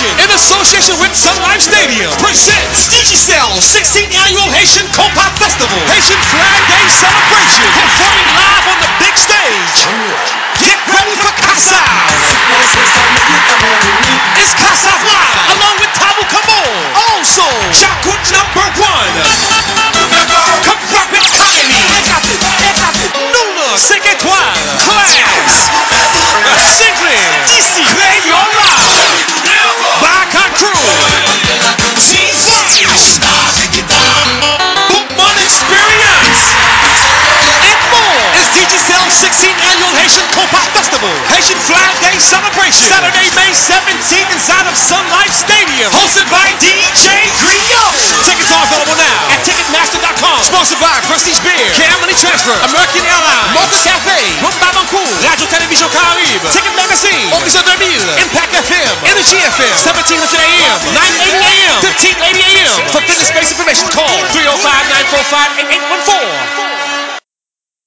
In association with Sun Life Stadium presents Digicel 16th Annual Haitian Compa Festival Haitian Flag Day Celebration performing live on the big stage. Get ready for Casa. It's Casa Live along with Tabou Combo. Also, Djakout number one. Haitian Compa Festival. Haitian Flag Day Celebration. Saturday, May 17th inside of Sun Life Stadium. Hosted by DJ Griot. Tickets are available now at Ticketmaster.com. Sponsored by Prestige Beer, Cam Money Transfer, American Airlines, Mocha Cafe, Rhum Barbancourt, Radio Télévision Caraïbe, Ticket Magazine, Horizon 2000, Impact FM, Energy FM, 1700 AM, 980 AM, 1580 AM. For fitness space information, call 305 945 8814.